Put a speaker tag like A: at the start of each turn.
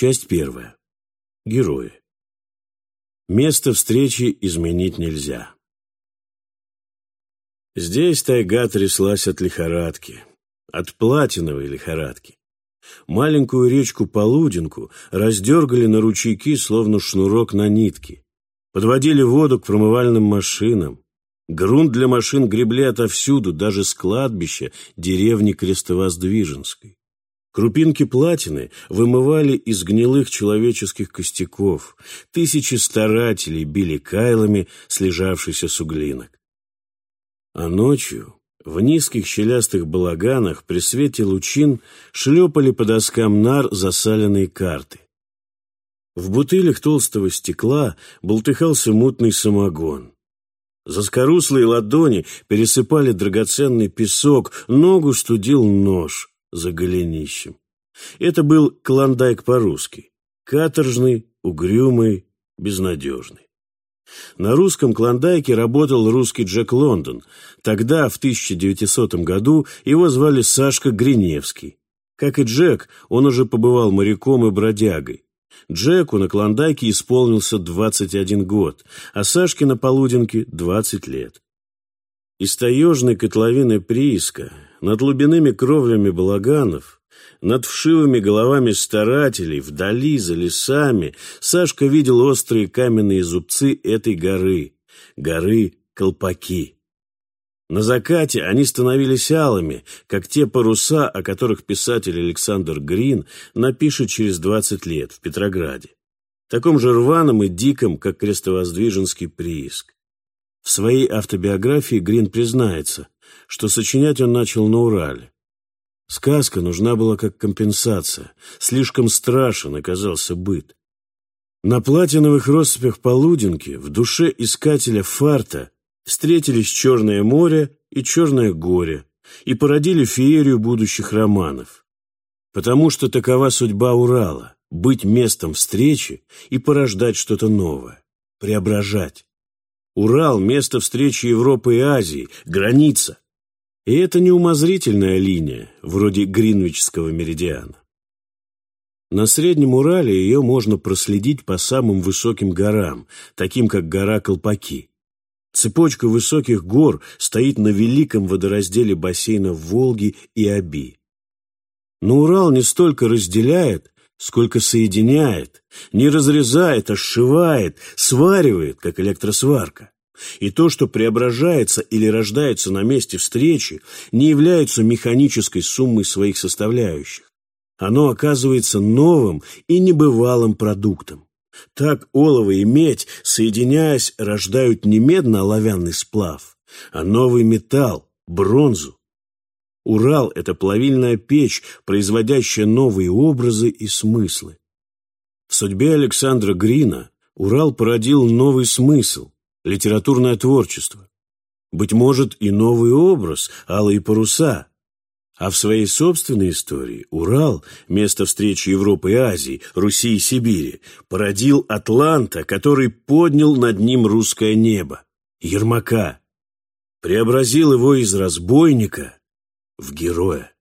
A: Часть первая. Герои. Место встречи изменить нельзя. Здесь тайга тряслась от лихорадки, от платиновой лихорадки. Маленькую речку Полудинку раздергали на ручейки, словно шнурок на нитке. Подводили воду к промывальным машинам. Грунт для машин гребли отовсюду, даже с кладбища деревни Крестовоздвиженской. Крупинки платины вымывали из гнилых человеческих костяков. Тысячи старателей били кайлами слежавшийся суглинок. А ночью в низких щелястых балаганах при свете лучин шлепали по доскам нар засаленные карты. В бутылях толстого стекла болтыхался мутный самогон. Заскоруслые ладони пересыпали драгоценный песок, ногу студил нож за голенищем. Это был клондайк по-русски. Каторжный, угрюмый, безнадежный. На русском клондайке работал русский Джек Лондон. Тогда, в 1900 году, его звали Сашка Гриневский. Как и Джек, он уже побывал моряком и бродягой. Джеку на клондайке исполнился 21 год, а Сашке на полуденке 20 лет. Из таежной котловины прииска над глубинными кровлями балаганов, над вшивыми головами старателей, вдали, за лесами, Сашка видел острые каменные зубцы этой горы, горы Колпаки. На закате они становились алыми, как те паруса, о которых писатель Александр Грин напишет через 20 лет в Петрограде. Таком же рваном и диком, как крестовоздвиженский прииск. В своей автобиографии Грин признается, что сочинять он начал на Урале. Сказка нужна была как компенсация. Слишком страшен оказался быт. На платиновых россыпях полуденки в душе искателя фарта встретились Черное море и Черное горе и породили феерию будущих романов. Потому что такова судьба Урала – быть местом встречи и порождать что-то новое, преображать. Урал – место встречи Европы и Азии, граница. И это не умозрительная линия, вроде Гринвичского меридиана. На Среднем Урале ее можно проследить по самым высоким горам, таким как гора Колпаки. Цепочка высоких гор стоит на великом водоразделе бассейнов Волги и Оби. Но Урал не столько разделяет, сколько соединяет, не разрезает, а сшивает, сваривает, как электросварка. И то, что преображается или рождается на месте встречи, не является механической суммой своих составляющих. Оно оказывается новым и небывалым продуктом. Так олово и медь, соединяясь, рождают не медно-оловянный сплав, а новый металл, бронзу. Урал – это плавильная печь, производящая новые образы и смыслы. В судьбе Александра Грина Урал породил новый смысл – литературное творчество. Быть может, и новый образ – алые паруса. А в своей собственной истории Урал, место встречи Европы и Азии, Руси и Сибири, породил Атланта, который поднял над ним русское небо, Ермака, преобразил его из разбойника – в героя.